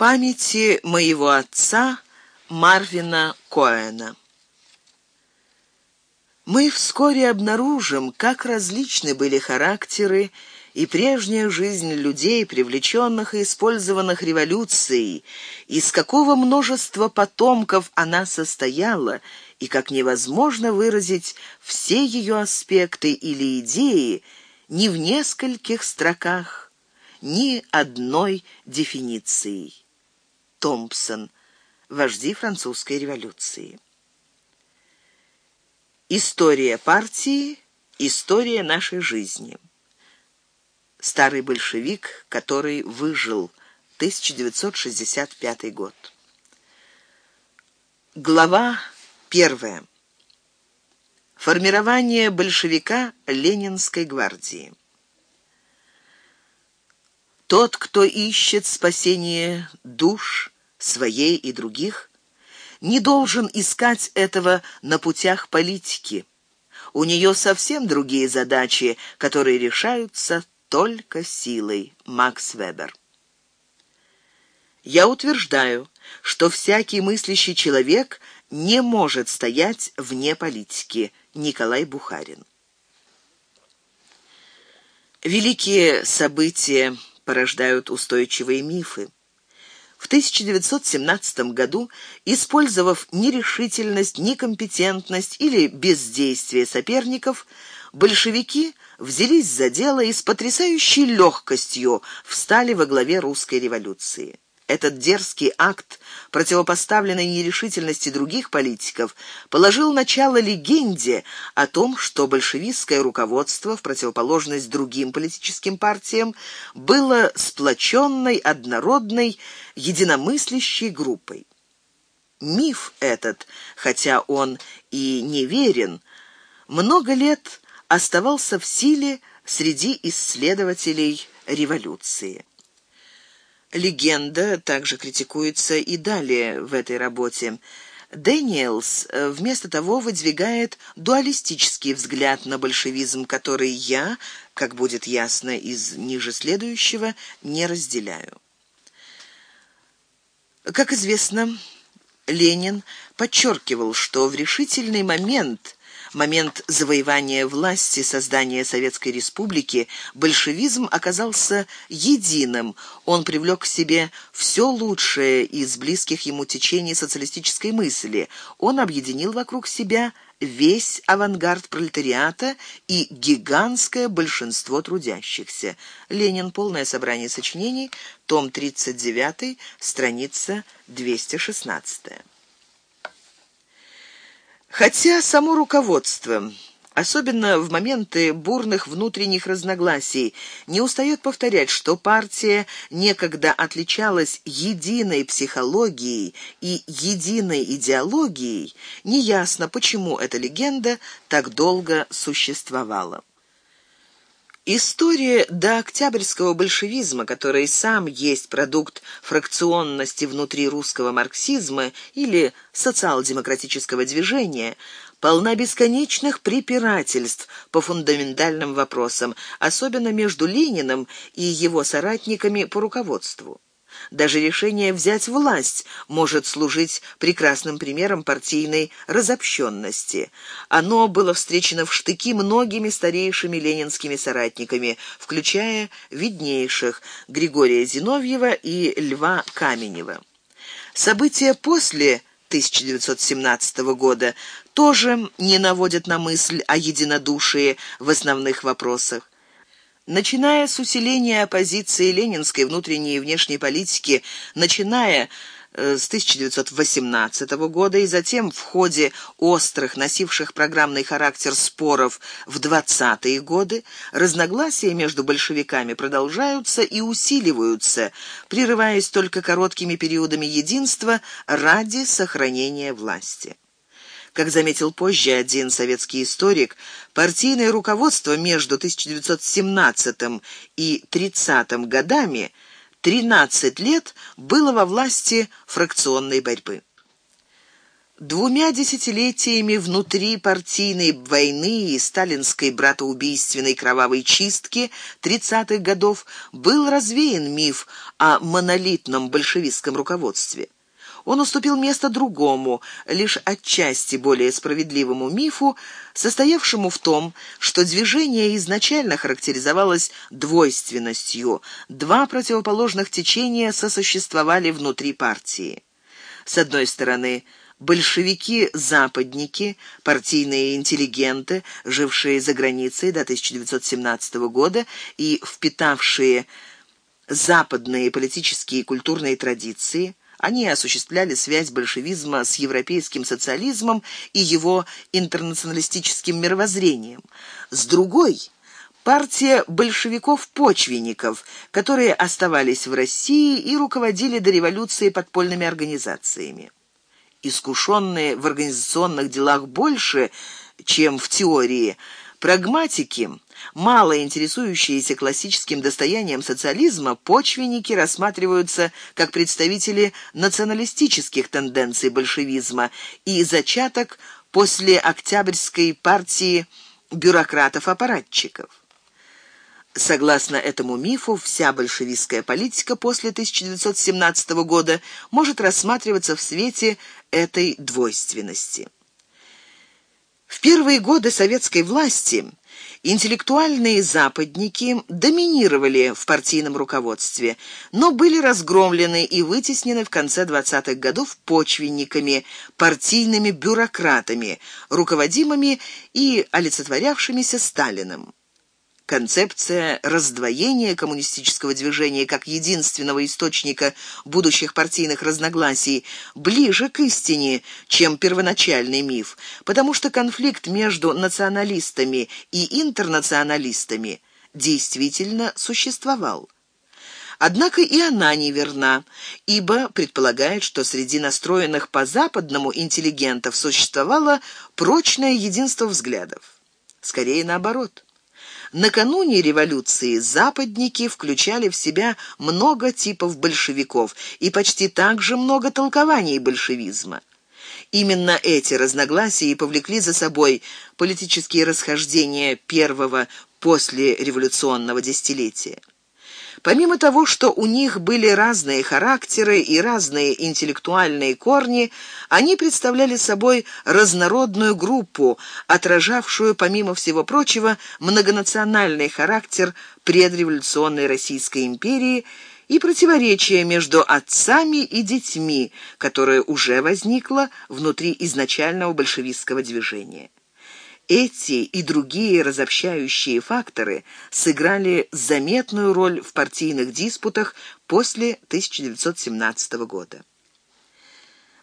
Памяти моего отца Марвина Коэна. Мы вскоре обнаружим, как различны были характеры и прежняя жизнь людей, привлеченных и использованных революцией, из какого множества потомков она состояла, и как невозможно выразить все ее аспекты или идеи ни в нескольких строках, ни одной дефиницией. Томпсон. Вожди французской революции. История партии, история нашей жизни. Старый большевик, который выжил. 1965 год. Глава первая. Формирование большевика Ленинской гвардии. Тот, кто ищет спасение душ своей и других, не должен искать этого на путях политики. У нее совсем другие задачи, которые решаются только силой. Макс Вебер. Я утверждаю, что всякий мыслящий человек не может стоять вне политики. Николай Бухарин. Великие события порождают устойчивые мифы. В 1917 году, использовав нерешительность, некомпетентность или бездействие соперников, большевики взялись за дело и с потрясающей легкостью встали во главе русской революции. Этот дерзкий акт, противопоставленный нерешительности других политиков, положил начало легенде о том, что большевистское руководство, в противоположность другим политическим партиям, было сплоченной, однородной, единомыслящей группой. Миф этот, хотя он и неверен, много лет оставался в силе среди исследователей революции. Легенда также критикуется и далее в этой работе. Дэниелс э, вместо того выдвигает дуалистический взгляд на большевизм, который я, как будет ясно из ниже следующего, не разделяю. Как известно, Ленин подчеркивал, что в решительный момент момент завоевания власти, создания Советской Республики, большевизм оказался единым. Он привлек к себе все лучшее из близких ему течений социалистической мысли. Он объединил вокруг себя весь авангард пролетариата и гигантское большинство трудящихся. Ленин. Полное собрание сочинений. Том 39, страница 216. Хотя само руководство, особенно в моменты бурных внутренних разногласий, не устает повторять, что партия некогда отличалась единой психологией и единой идеологией, неясно, почему эта легенда так долго существовала. История до октябрьского большевизма, который сам есть продукт фракционности внутри русского марксизма или социал-демократического движения, полна бесконечных препирательств по фундаментальным вопросам, особенно между Лениным и его соратниками по руководству. Даже решение взять власть может служить прекрасным примером партийной разобщенности. Оно было встречено в штыки многими старейшими ленинскими соратниками, включая виднейших Григория Зиновьева и Льва Каменева. События после 1917 года тоже не наводят на мысль о единодушии в основных вопросах. Начиная с усиления оппозиции ленинской внутренней и внешней политики, начиная э, с 1918 года и затем в ходе острых, носивших программный характер споров в 20-е годы, разногласия между большевиками продолжаются и усиливаются, прерываясь только короткими периодами единства ради сохранения власти. Как заметил позже один советский историк, партийное руководство между 1917 и 30 годами 13 лет было во власти фракционной борьбы. Двумя десятилетиями внутри партийной войны и сталинской братоубийственной кровавой чистки 30-х годов был развеян миф о монолитном большевистском руководстве. Он уступил место другому, лишь отчасти более справедливому мифу, состоявшему в том, что движение изначально характеризовалось двойственностью. Два противоположных течения сосуществовали внутри партии. С одной стороны, большевики-западники, партийные интеллигенты, жившие за границей до 1917 года и впитавшие западные политические и культурные традиции, они осуществляли связь большевизма с европейским социализмом и его интернационалистическим мировоззрением. С другой партия большевиков-почвенников, которые оставались в России и руководили до революции подпольными организациями искушенные в организационных делах больше, чем в теории, прагматики, мало интересующиеся классическим достоянием социализма, почвенники рассматриваются как представители националистических тенденций большевизма и зачаток после Октябрьской партии бюрократов-аппаратчиков. Согласно этому мифу, вся большевистская политика после 1917 года может рассматриваться в свете этой двойственности. В первые годы советской власти интеллектуальные западники доминировали в партийном руководстве, но были разгромлены и вытеснены в конце 20-х годов почвенниками, партийными бюрократами, руководимыми и олицетворявшимися Сталиным. Концепция раздвоения коммунистического движения как единственного источника будущих партийных разногласий ближе к истине, чем первоначальный миф, потому что конфликт между националистами и интернационалистами действительно существовал. Однако и она неверна, ибо предполагает, что среди настроенных по-западному интеллигентов существовало прочное единство взглядов. Скорее наоборот – Накануне революции западники включали в себя много типов большевиков и почти так же много толкований большевизма. Именно эти разногласия и повлекли за собой политические расхождения первого послереволюционного десятилетия. Помимо того, что у них были разные характеры и разные интеллектуальные корни, они представляли собой разнородную группу, отражавшую, помимо всего прочего, многонациональный характер предреволюционной Российской империи и противоречие между отцами и детьми, которое уже возникло внутри изначального большевистского движения. Эти и другие разобщающие факторы сыграли заметную роль в партийных диспутах после 1917 года.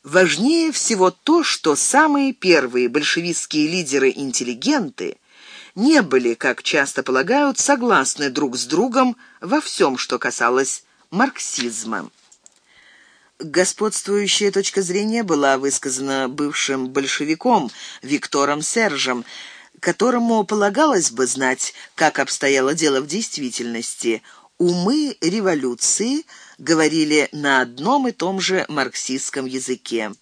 Важнее всего то, что самые первые большевистские лидеры-интеллигенты не были, как часто полагают, согласны друг с другом во всем, что касалось марксизма. Господствующая точка зрения была высказана бывшим большевиком Виктором Сержем, которому полагалось бы знать, как обстояло дело в действительности. Умы революции говорили на одном и том же марксистском языке.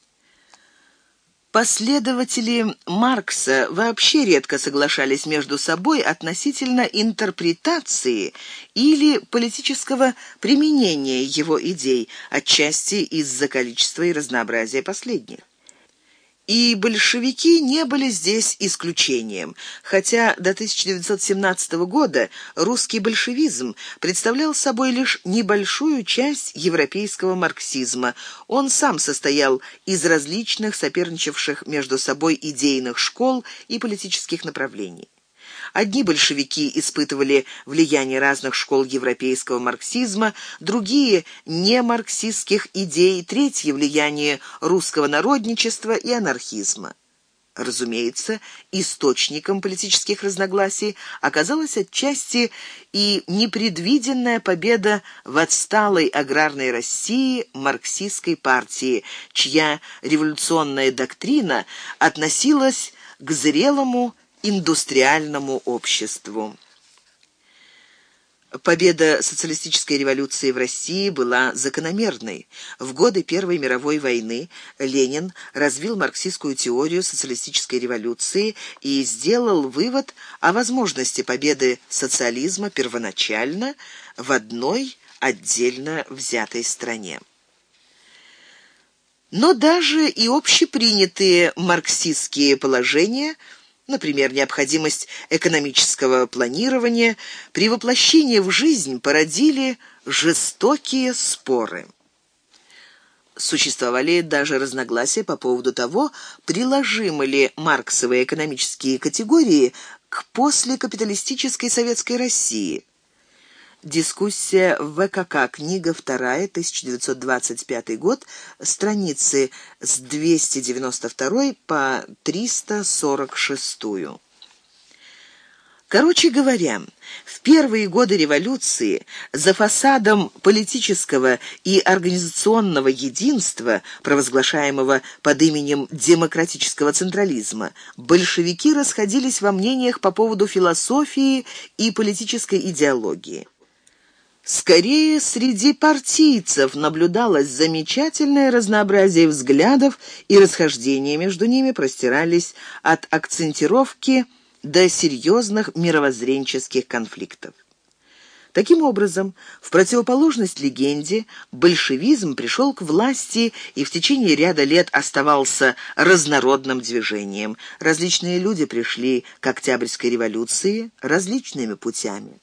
Последователи Маркса вообще редко соглашались между собой относительно интерпретации или политического применения его идей, отчасти из-за количества и разнообразия последних. И большевики не были здесь исключением, хотя до 1917 года русский большевизм представлял собой лишь небольшую часть европейского марксизма. Он сам состоял из различных соперничавших между собой идейных школ и политических направлений. Одни большевики испытывали влияние разных школ европейского марксизма, другие – не марксистских идей, третье – влияние русского народничества и анархизма. Разумеется, источником политических разногласий оказалась отчасти и непредвиденная победа в отсталой аграрной России марксистской партии, чья революционная доктрина относилась к зрелому индустриальному обществу. Победа социалистической революции в России была закономерной. В годы Первой мировой войны Ленин развил марксистскую теорию социалистической революции и сделал вывод о возможности победы социализма первоначально в одной отдельно взятой стране. Но даже и общепринятые марксистские положения – Например, необходимость экономического планирования при воплощении в жизнь породили жестокие споры. Существовали даже разногласия по поводу того, приложимы ли марксовые экономические категории к послекапиталистической советской России – Дискуссия в ВКК, книга 2, 1925 год, страницы с 292 по 346. Короче говоря, в первые годы революции за фасадом политического и организационного единства, провозглашаемого под именем демократического централизма, большевики расходились во мнениях по поводу философии и политической идеологии. Скорее, среди партийцев наблюдалось замечательное разнообразие взглядов, и расхождения между ними простирались от акцентировки до серьезных мировоззренческих конфликтов. Таким образом, в противоположность легенде, большевизм пришел к власти и в течение ряда лет оставался разнородным движением. Различные люди пришли к Октябрьской революции различными путями.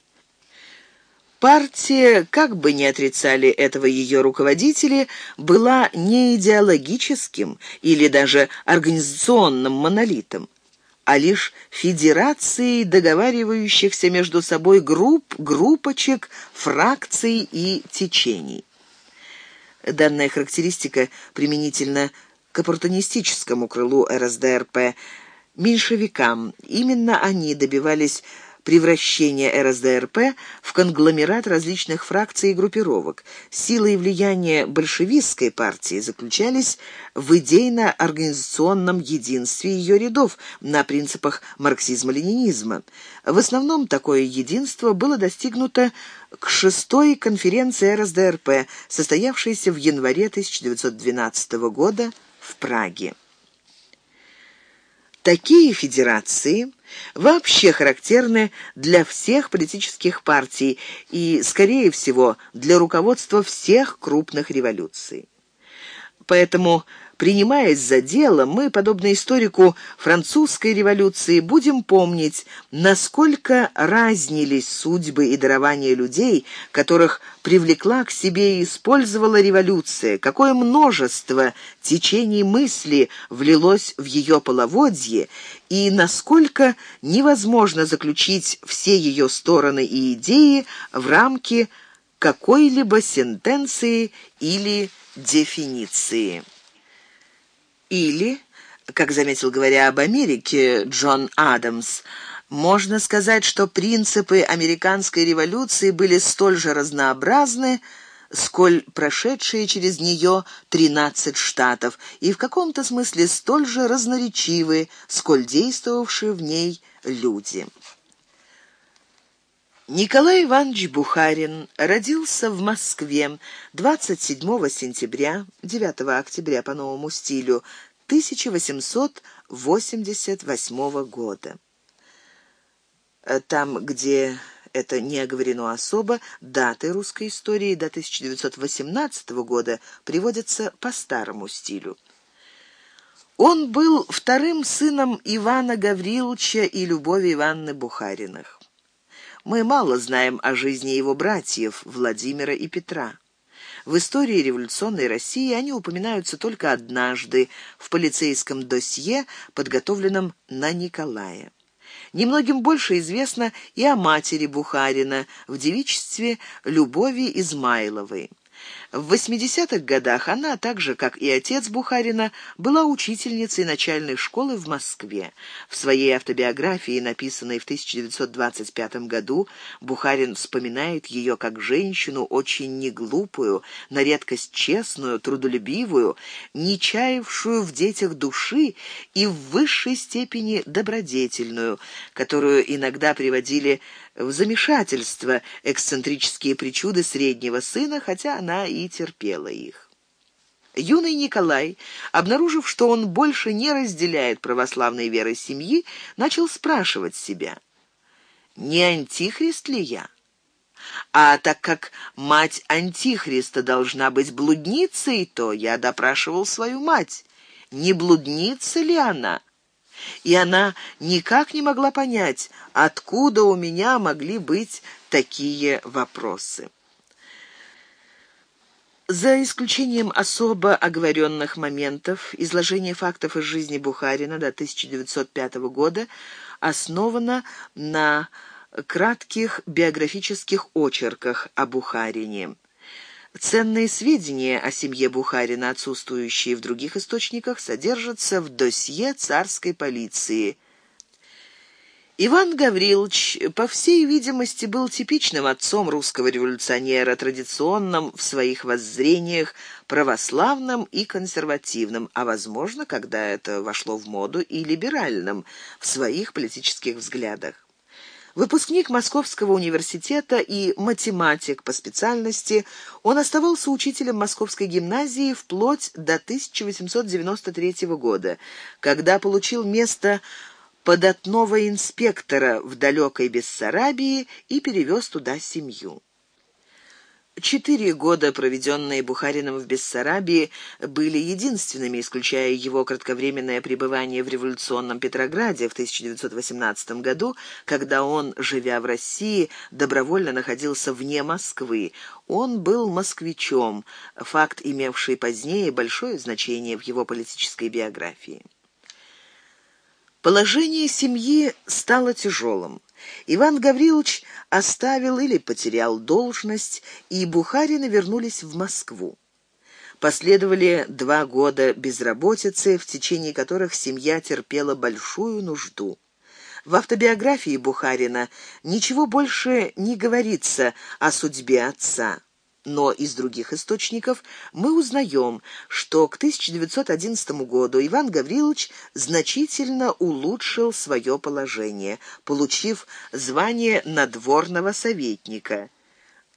Партия, как бы ни отрицали этого ее руководители, была не идеологическим или даже организационным монолитом, а лишь федерацией договаривающихся между собой групп, группочек, фракций и течений. Данная характеристика применительно к оппортунистическому крылу РСДРП меньшевикам. Именно они добивались превращение РСДРП в конгломерат различных фракций и группировок. Сила и влияние большевистской партии заключались в идейно-организационном единстве ее рядов на принципах марксизма-ленинизма. В основном такое единство было достигнуто к шестой конференции РСДРП, состоявшейся в январе 1912 года в Праге. Такие федерации вообще характерны для всех политических партий и, скорее всего, для руководства всех крупных революций. Поэтому Принимаясь за дело, мы, подобно историку французской революции, будем помнить, насколько разнились судьбы и дарования людей, которых привлекла к себе и использовала революция, какое множество течений мысли влилось в ее половодье и насколько невозможно заключить все ее стороны и идеи в рамки какой-либо сентенции или дефиниции. Или, как заметил, говоря об Америке, Джон Адамс, можно сказать, что принципы американской революции были столь же разнообразны, сколь прошедшие через нее 13 штатов, и в каком-то смысле столь же разноречивы, сколь действовавшие в ней люди. Николай Иванович Бухарин родился в Москве 27 сентября, 9 октября по новому стилю 1888 года. Там, где это не оговорено особо, даты русской истории до 1918 года приводятся по старому стилю. Он был вторым сыном Ивана Гавриловича и Любови Ивановны Бухариных. Мы мало знаем о жизни его братьев Владимира и Петра. В истории революционной России они упоминаются только однажды в полицейском досье, подготовленном на Николая. Немногим больше известно и о матери Бухарина в девичестве Любови Измайловой. В 80-х годах она, так же как и отец Бухарина, была учительницей начальной школы в Москве. В своей автобиографии, написанной в 1925 году, Бухарин вспоминает ее как женщину очень неглупую, на редкость честную, трудолюбивую, не чаявшую в детях души и в высшей степени добродетельную, которую иногда приводили в замешательство эксцентрические причуды среднего сына, хотя она и терпела их. Юный Николай, обнаружив, что он больше не разделяет православной веры семьи, начал спрашивать себя, не антихрист ли я? А так как мать антихриста должна быть блудницей, то я допрашивал свою мать, не блудница ли она? И она никак не могла понять, откуда у меня могли быть такие вопросы. За исключением особо оговоренных моментов, изложение фактов из жизни Бухарина до 1905 года основано на кратких биографических очерках о Бухарине. Ценные сведения о семье Бухарина, отсутствующие в других источниках, содержатся в досье царской полиции – Иван Гаврилович, по всей видимости, был типичным отцом русского революционера, традиционным в своих воззрениях, православным и консервативным, а, возможно, когда это вошло в моду, и либеральным в своих политических взглядах. Выпускник Московского университета и математик по специальности, он оставался учителем Московской гимназии вплоть до 1893 года, когда получил место податного инспектора в далекой Бессарабии и перевез туда семью. Четыре года, проведенные Бухарином в Бессарабии, были единственными, исключая его кратковременное пребывание в революционном Петрограде в 1918 году, когда он, живя в России, добровольно находился вне Москвы. Он был москвичом, факт, имевший позднее большое значение в его политической биографии. Положение семьи стало тяжелым. Иван Гаврилович оставил или потерял должность, и Бухарины вернулись в Москву. Последовали два года безработицы, в течение которых семья терпела большую нужду. В автобиографии Бухарина ничего больше не говорится о судьбе отца но из других источников мы узнаем, что к 1911 году Иван Гаврилович значительно улучшил свое положение, получив звание надворного советника –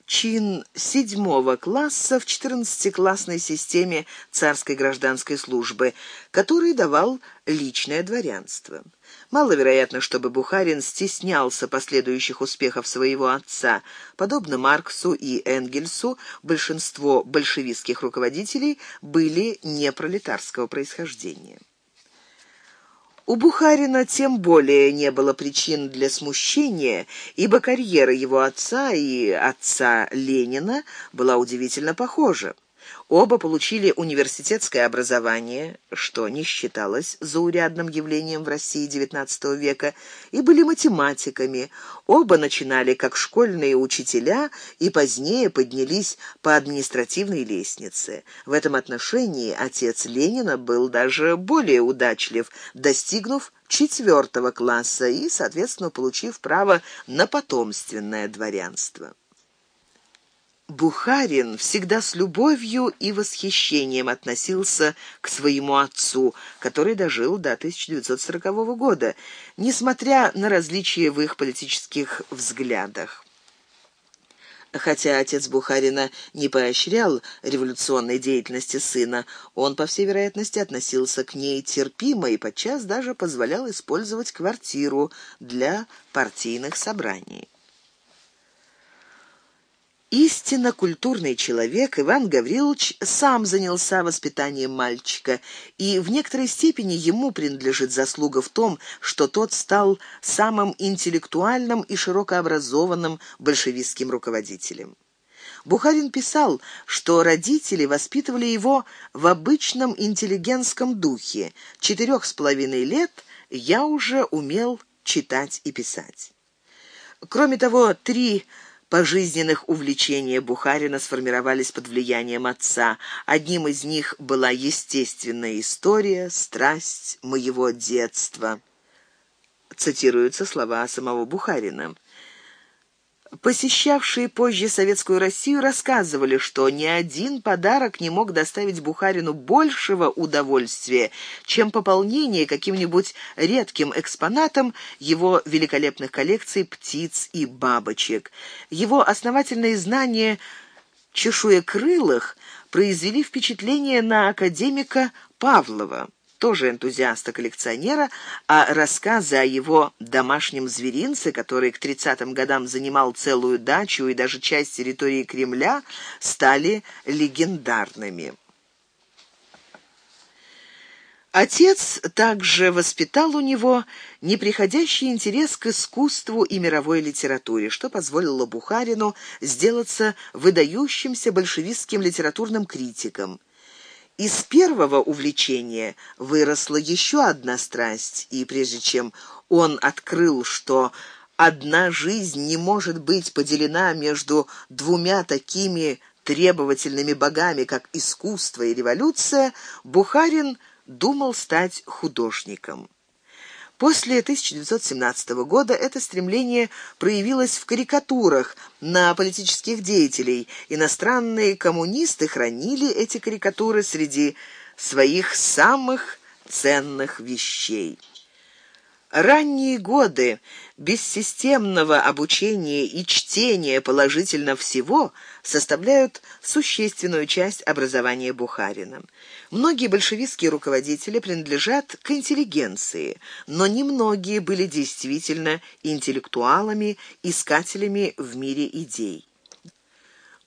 чин седьмого класса в четырнадцатиклассной системе царской гражданской службы, который давал личное дворянство. Маловероятно, чтобы Бухарин стеснялся последующих успехов своего отца. Подобно Марксу и Энгельсу, большинство большевистских руководителей были не пролетарского происхождения. У Бухарина тем более не было причин для смущения, ибо карьера его отца и отца Ленина была удивительно похожа. Оба получили университетское образование, что не считалось заурядным явлением в России XIX века, и были математиками. Оба начинали как школьные учителя и позднее поднялись по административной лестнице. В этом отношении отец Ленина был даже более удачлив, достигнув четвертого класса и, соответственно, получив право на потомственное дворянство. Бухарин всегда с любовью и восхищением относился к своему отцу, который дожил до 1940 года, несмотря на различия в их политических взглядах. Хотя отец Бухарина не поощрял революционной деятельности сына, он, по всей вероятности, относился к ней терпимо и подчас даже позволял использовать квартиру для партийных собраний. Истинно культурный человек Иван Гаврилович сам занялся воспитанием мальчика, и в некоторой степени ему принадлежит заслуга в том, что тот стал самым интеллектуальным и широкообразованным большевистским руководителем. Бухарин писал, что родители воспитывали его в обычном интеллигентском духе. Четырех с половиной лет я уже умел читать и писать. Кроме того, три пожизненных увлечения Бухарина сформировались под влиянием отца. Одним из них была естественная история, страсть моего детства. Цитируются слова самого Бухарина. Посещавшие позже советскую Россию рассказывали, что ни один подарок не мог доставить Бухарину большего удовольствия, чем пополнение каким-нибудь редким экспонатом его великолепных коллекций птиц и бабочек. Его основательные знания чешуекрылых произвели впечатление на академика Павлова тоже энтузиаста-коллекционера, а рассказы о его домашнем зверинце, который к 30-м годам занимал целую дачу и даже часть территории Кремля, стали легендарными. Отец также воспитал у него неприходящий интерес к искусству и мировой литературе, что позволило Бухарину сделаться выдающимся большевистским литературным критиком. Из первого увлечения выросла еще одна страсть, и прежде чем он открыл, что одна жизнь не может быть поделена между двумя такими требовательными богами, как искусство и революция, Бухарин думал стать художником. После 1917 года это стремление проявилось в карикатурах на политических деятелей. Иностранные коммунисты хранили эти карикатуры среди своих самых ценных вещей. Ранние годы бессистемного обучения и чтения положительно всего составляют существенную часть образования Бухарина. Многие большевистские руководители принадлежат к интеллигенции, но немногие были действительно интеллектуалами, искателями в мире идей.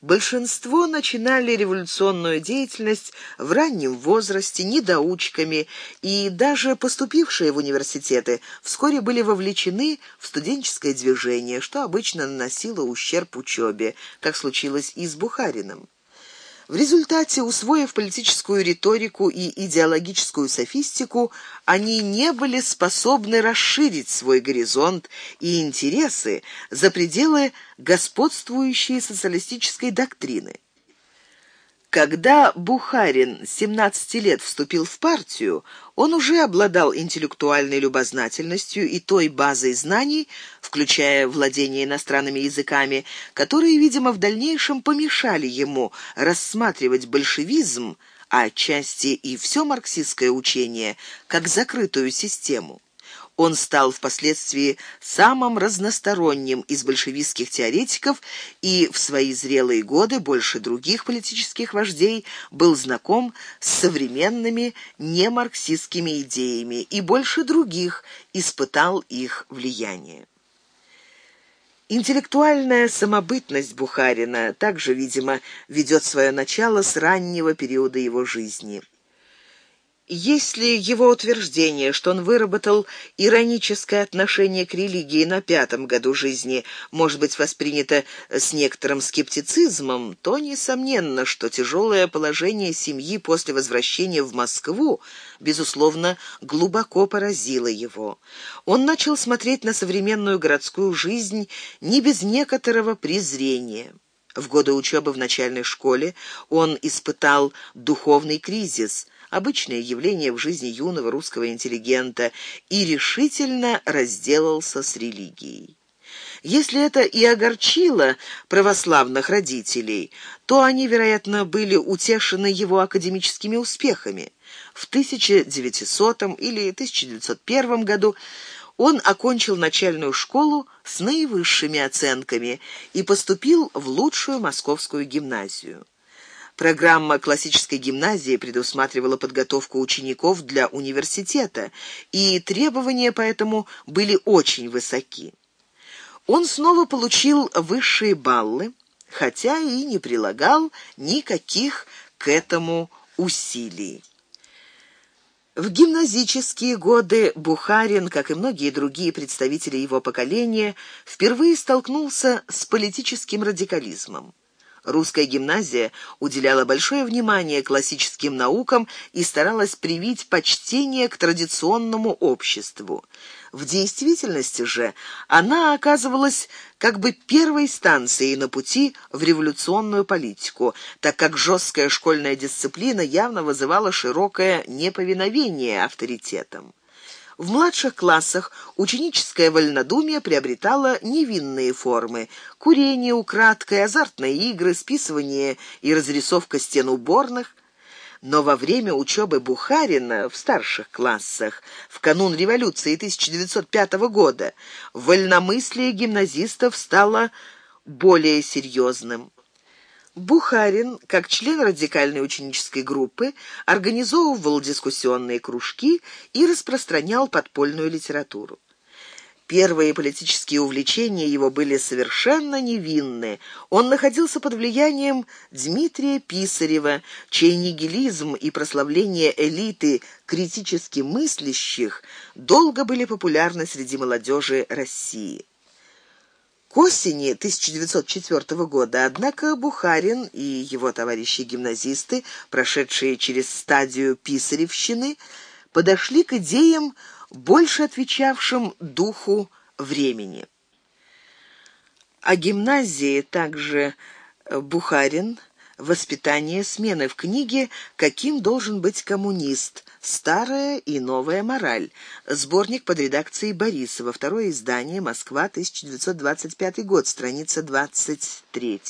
Большинство начинали революционную деятельность в раннем возрасте, недоучками, и даже поступившие в университеты вскоре были вовлечены в студенческое движение, что обычно наносило ущерб учебе, как случилось и с Бухариным. В результате, усвоив политическую риторику и идеологическую софистику, они не были способны расширить свой горизонт и интересы за пределы господствующей социалистической доктрины. Когда Бухарин 17 лет вступил в партию, он уже обладал интеллектуальной любознательностью и той базой знаний, включая владение иностранными языками, которые, видимо, в дальнейшем помешали ему рассматривать большевизм, а отчасти и все марксистское учение, как закрытую систему. Он стал впоследствии самым разносторонним из большевистских теоретиков и в свои зрелые годы больше других политических вождей был знаком с современными немарксистскими идеями и больше других испытал их влияние. Интеллектуальная самобытность Бухарина также, видимо, ведет свое начало с раннего периода его жизни. Если его утверждение, что он выработал ироническое отношение к религии на пятом году жизни, может быть воспринято с некоторым скептицизмом, то несомненно, что тяжелое положение семьи после возвращения в Москву, безусловно, глубоко поразило его. Он начал смотреть на современную городскую жизнь не без некоторого презрения. В годы учебы в начальной школе он испытал духовный кризис – обычное явление в жизни юного русского интеллигента, и решительно разделался с религией. Если это и огорчило православных родителей, то они, вероятно, были утешены его академическими успехами. В 1900 или 1901 году он окончил начальную школу с наивысшими оценками и поступил в лучшую московскую гимназию. Программа классической гимназии предусматривала подготовку учеников для университета, и требования поэтому были очень высоки. Он снова получил высшие баллы, хотя и не прилагал никаких к этому усилий. В гимназические годы Бухарин, как и многие другие представители его поколения, впервые столкнулся с политическим радикализмом. Русская гимназия уделяла большое внимание классическим наукам и старалась привить почтение к традиционному обществу. В действительности же она оказывалась как бы первой станцией на пути в революционную политику, так как жесткая школьная дисциплина явно вызывала широкое неповиновение авторитетам. В младших классах ученическое вольнодумие приобретало невинные формы: курение украдкой, азартные игры, списывание и разрисовка стен уборных. Но во время учебы Бухарина в старших классах, в канун революции 1905 года, вольномыслие гимназистов стало более серьезным. Бухарин, как член радикальной ученической группы, организовывал дискуссионные кружки и распространял подпольную литературу. Первые политические увлечения его были совершенно невинны. Он находился под влиянием Дмитрия Писарева, чей нигилизм и прославление элиты критически мыслящих долго были популярны среди молодежи России. К осени 1904 года, однако, Бухарин и его товарищи-гимназисты, прошедшие через стадию писаревщины, подошли к идеям, больше отвечавшим духу времени. О гимназии также Бухарин Воспитание смены в книге Каким должен быть коммунист. Старая и новая мораль. Сборник под редакцией Борисова. Второе издание. Москва, 1925 год. Страница 23.